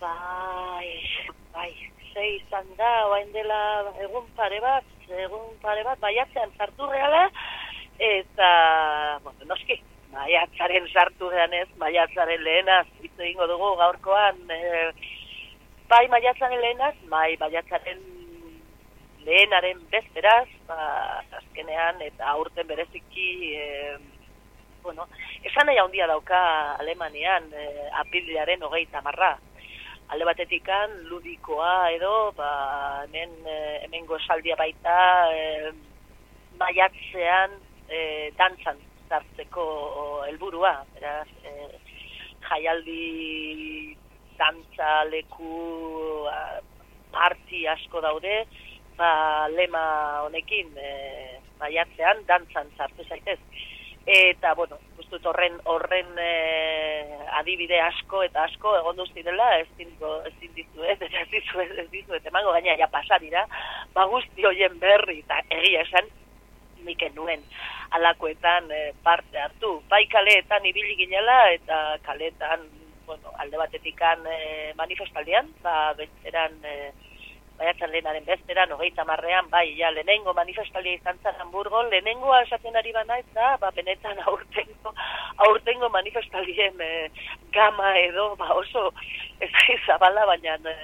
Bai, bai, zei izan da, oain dela egun pare bat, egun pare bat, baiatzean sartu reala, eta, bueno, noski, baiatzaren sartu gehan ez, baiatzaren lehenaz, hitz egingo dugu gaurkoan, e, bai baiatzaren lehenaz, bai baiatzaren lehenaren bezperaz, ba, azkenean, eta aurten bereziki, e, bueno, esan nahi handia dauka Alemanian, e, apildiaren hogeita marra, alde batetikan ludikoa edo ba hemen eh, hemengo esaldia baita e, maiatzean e, dantzan zartzeko helburua. Beraz e, jaialdi dantza leku parti asko daude. Ba lema honekin e, maiatzean dantzan zartu zaitez eta bueno gustut horren horren e, adibide asko eta asko egon dela ez dingo ez dizu ez ez dizu ez, ez dizu emango gaina ja pasa dira. Ba guzti hoien berri eta egia esan miken nuen alakoetan e, parte hartu. Bai kaleetan ibili ginela eta kaleetan bueno alde batetikan e, manifestaldian ba beteran e, baiatzen lehenaren bezperan, hogeita marrean, bai, ja, lehenengo manifestalia izan zen Hamburgo, lehenengoa esaten ari bana ez da, ba, benetan aurtengo, aurtengo manifestalien e, gama edo, ba, oso, ez da izabala, baina e,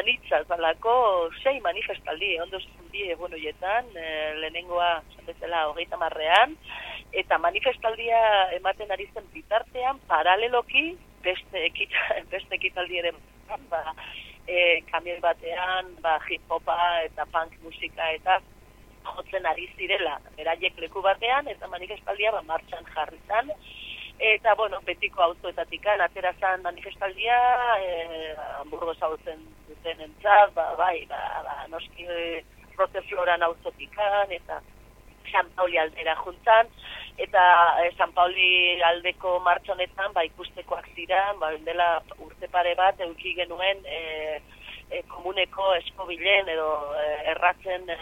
anitza, zalako, sei manifestaldi, ondo zundi egun horietan, e, lehenengoa, zatezela, hogeita marrean, eta manifestaldia ematen ari zen bitartean, paraleloki, beste, ekita, ekitaldi ere, ba, e, kamioi batean, ba, hip-hopa eta punk musika eta jotzen ari zirela, beraiek leku batean, eta manifestaldia ba, martxan jarri zan, eta, bueno, betiko auzoetatik atera zan manifestaldia, e, hamburgo zautzen duten entzat, ba, bai, ba, ba, noski e, rote floran auzotikan, eta San Pauli aldera juntzan, eta e, San Pauli aldeko martxonetan, ba, ikustekoak ziren, ba, dela urte pare bat, euki genuen, e, e, komuneko eskobilen edo e, erratzen e,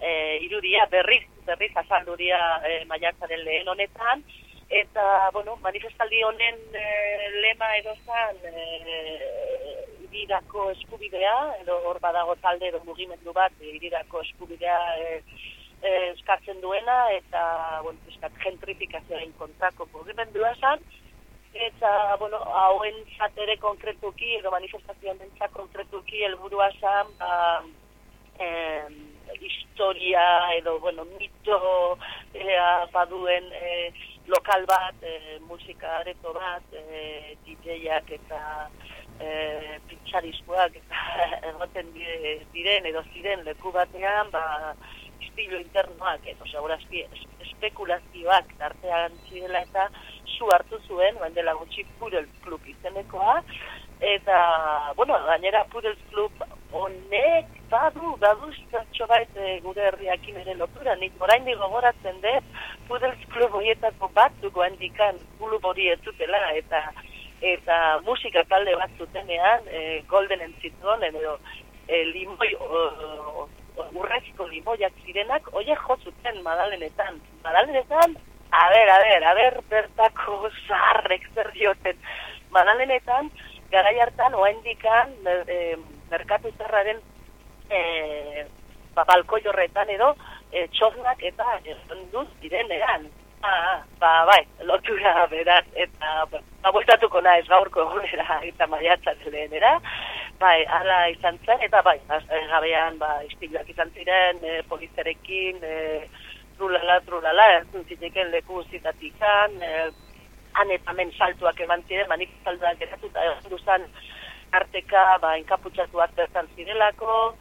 e, irudia, berriz, berriz azalduria e, maiatzaren lehen honetan, eta, bueno, manifestaldi honen e, lema edo zan, e, irirako eskubidea, edo hor badago talde edo mugimendu bat, irirako eskubidea e, eh, eskatzen duena eta bueno, eskat gentrifikazioaren kontrako mugimendua san eta bueno, hauen zatere konkretuki edo manifestazioan dentza konkretuki helburua san ba, eh, historia edo bueno, mito ea, baduen eh, lokal bat, eh, musika areto bat, eh, DJak eta eh, pitzarizkoak eta egoten diren edo ziren leku batean, ba, estilo internoak, edo segurazki espekulazioak tartean zirela eta zu hartu zuen, dela gutxi Pudel Club izenekoa, eta, bueno, gainera Pudel Club honek badu, badu zatxo bait e, gure herriakin ere lotura, nik orain gogoratzen dut, Pudel Club horietako batzuk handikan klub hori ez zutela, eta eta musika talde bat zutenean, e, golden entzituen, edo e, limoi o, urrezko limoiak zirenak, oie jozuten madalenetan. Madalenetan, a ber, a ber, ber, bertako zaharrek zer dioten. Madalenetan, garai hartan, indikan, e, merkatu zerraren e, ba, balko jorretan edo, e, txosnak eta duz direnean. Ah, ba, bai, lotura beraz, eta, ba, bueltatuko naiz gaurko egunera, eta maiatzat lehenera, bai, ala izan zen, eta bai, gabean, ba, istiluak izan ziren, e, polizerekin, e, trulala, trulala, ez leku zitatikan, e, han eta men saltuak eman ziren, manifestalduak eratuta egon duzan, arteka, ba, inkaputxatuak bertan zirelako,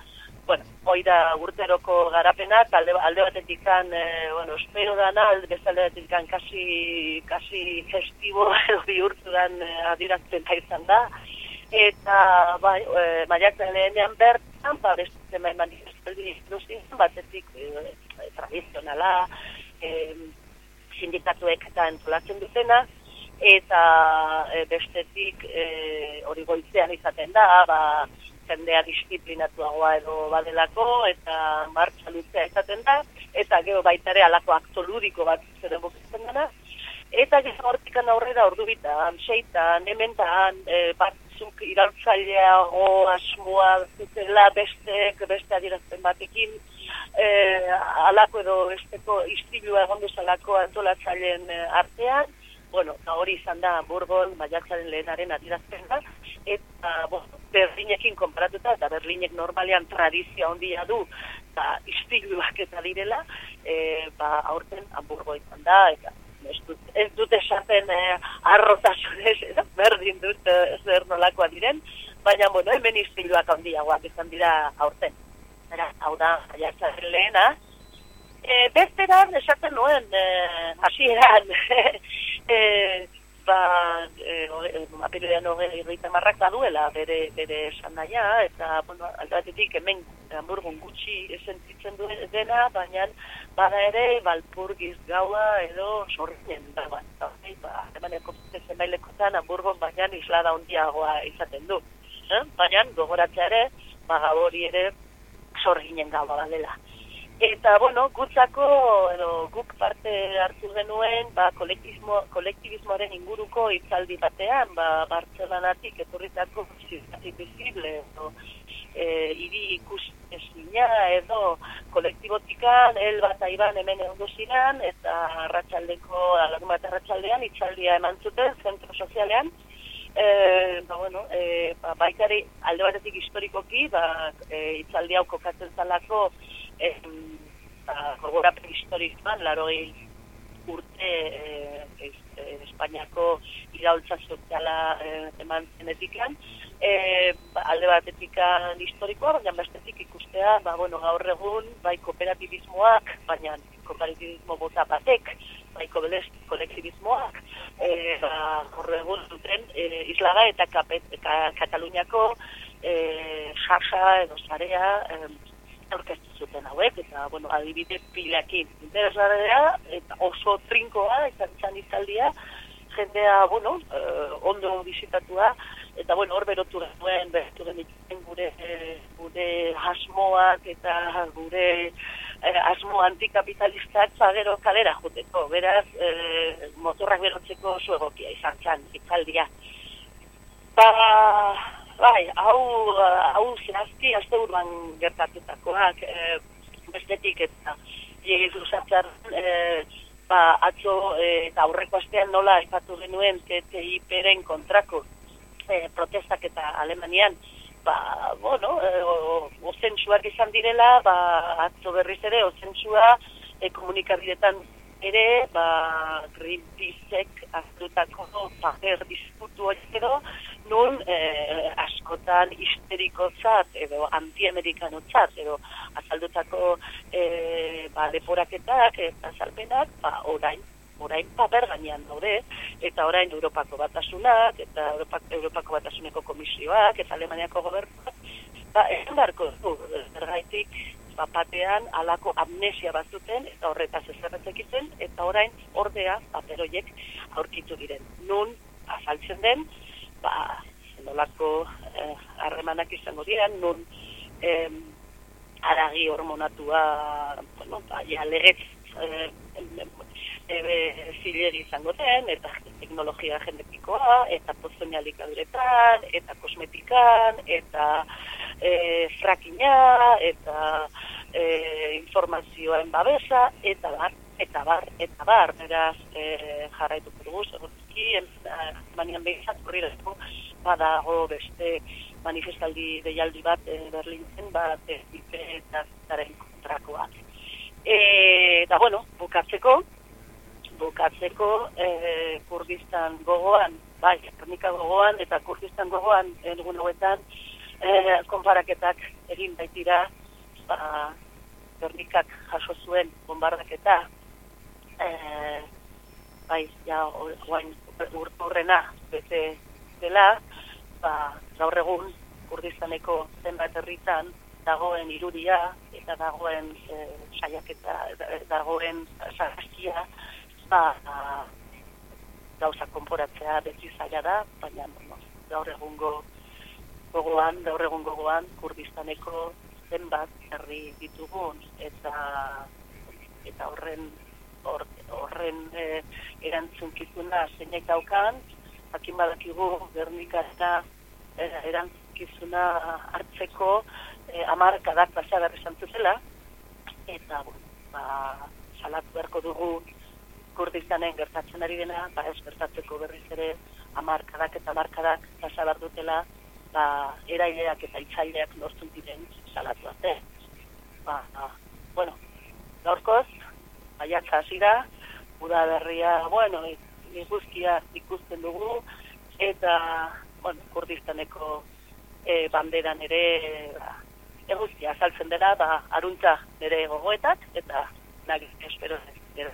bueno, hoi da urteroko garapena, alde, alde batetik kan, e, bueno, espero dana, alde bezalde batetik kan, kasi, kasi festibo, bihurtu dan, e, adirazten da izan da, eta bai, e, maiatzen lehenean bertan, ba, beste zemen manifestaldi batetik e, tradizionala, e, sindikatuek eta entolatzen dutena, eta e, bestetik e, hori goitzean izaten da, ba, jendea disiplinatuagoa edo badelako, eta martxa lutzea izaten da, eta gero baitare alako akto ludiko bat zer dena, eta gero hortikan aurrera ordu bitan, seitan, ementan, e, bat batzuk irautzaileago asmoa zutela beste, beste adierazten batekin, e, alako edo besteko istilua egon duzalako antolatzaileen artean, bueno, eta hori izan da Burgon maiatzaren lehenaren adierazten da, eta bueno, Berlinekin konparatuta, eta Berlinek normalean tradizia ondia du, eta istiluak eta direla, e, ba, aurten Hamburgo izan da, eta ez dut, ez dut esaten eh, arrotasunez, berdin dut eh, nolakoa diren, baina, bueno, hemen istiluak handiagoak izan dira aurten. Era, hau da, jaiatzen lehena. E, besteran, esaten nuen, e, hasieran, e, ba, e, apilean hogei marrak baduela bere, bere esan daia, eta, bueno, aldatetik hemen hamburgun gutxi esentitzen du dena, baina bada ere, balpurgiz gaua edo sorrien da, ba, ba, emaneko zenbailekotan hamburgon baina islada ondiagoa izaten du. Eh? Baina, gogoratzea ere, ba, hori ere sorginen gaua dela. Eta, bueno, gutzako, edo, guk parte hartu genuen, ba, kolektibismo, kolektibismoaren inguruko itzaldi batean, ba, Bartzelanatik etorritako bizible, edo, e, iri ikus esina, edo, kolektibotikan, el bat aiban hemen egon ziren, eta ratxaldeko, alagun bat ratxaldean, itzaldia eman zuten, zentro sozialean, e, ba, bueno, e, ba, baikari alde batetik historikoki, ba, e, itzaldi hau kokatzen zalako, gogorapen historikoan, laro urte eh, eh, Espainiako iraultza soziala eh, eman zenetikan, eh, alde batetikan historikoa, baina bestetik ikustea, ba, bueno, gaur egun, bai kooperatibismoak, baina kooperatibismo bota batek, bai kolektibismoak, eh, ba, gaur egun duten eh, islaga eta kapet, ka, Kataluniako eh, jarsa edo zarea, eh, aurkeztu zuten hauek, eta, bueno, adibide pilakin interesarea, eta oso trinkoa, eta txan izaldia, jendea, bueno, eh, ondo bizitatua, eta, bueno, hor berotu genuen, berotu genuen gure, gure asmoak, eta gure eh, asmo antikapitalistak zagero kalera juteko, beraz, eh, motorrak berotzeko oso egokia izan txan, izaldia. Ba, Bai, hau, hau zehazki, azte gertatutakoak, e, bestetik eta jegiz usatzar, e, ba, atzo e, eta aurreko astean nola ipatu genuen TTIP-ren kontrako e, protestak eta Alemanian, ba, bueno, e, izan direla, ba, atzo berriz ere, ozentsua e, komunikabidetan ere, ba, Greenpeace-ek aztutako paper disputu hori nun eh, askotan histeriko zat, edo anti-amerikano zat, edo azaldutako eh, ba, leporaketak, eh, azalpenak, ba, orain, orain paper gainean daude, eta orain Europako batasunak, eta Europak, Europako batasuneko komisioak, eta Alemaniako gobernuak, ba, esan darko, ergaitik, bapatean alako amnesia bazuten eta horretaz ezerretzekiten eta orain ordea paperoiek aurkitu diren. Nun azaltzen den, ba, nolako eh, harremanak izango dira, nun eh, aragi hormonatua, bueno, ba, ja, legetz eh, zileri izango den, eta teknologia genetikoa, eta pozonialik aduretan, eta kosmetikan, eta eh, frakina, eta eh, informazioen babesa, eta bar, eta bar, eta bar, beraz eh, jarraituko dugu, segurtziki, manian behizat, horri badago beste manifestaldi deialdi bat e, Berlinen, bat eta zaren kontrakoak. E, eta bueno, bukatzeko, bukatzeko e, Kurdistan gogoan, bai, Kernika gogoan, eta Kurdistan gogoan, egun hauetan, e, konparaketak egin baitira, ba, Kernikak jaso zuen bombardaketa, e, bai, ja, oain, urturrena, bete dela, ba, gaur egun Kurdistaneko zenbat herritan dagoen irudia eta dagoen e, saiaketa dagoen sarraskia ba, gauza konporatzea beti zaila da, baina bueno, gaur egungo gogoan, gaur egun gogoan Kurdistaneko zenbat herri ditugun eta eta horren horren e, erantzunkizuna zeinek daukan, jakin badakigu Gernika eta erankizuna hartzeko e, amarkadak pasa berri zela, eta ba, salatu beharko dugu kurdistanen gertatzen ari dena, ba ez gertatzeko berriz ere amarkadak eta amarkadak pasa behar dutela, ba, eraileak eta itzaileak lortzen diren salatu arte. Ba, ba, bueno, gaurkoz, baiatza hasi da, uda berria, bueno, iguzkia ikusten dugu, eta, bueno, kurdistaneko e, banderan ere, ba, eguzkia saltzen dela, ba, aruntza nire gogoetak, eta nagin espero, nire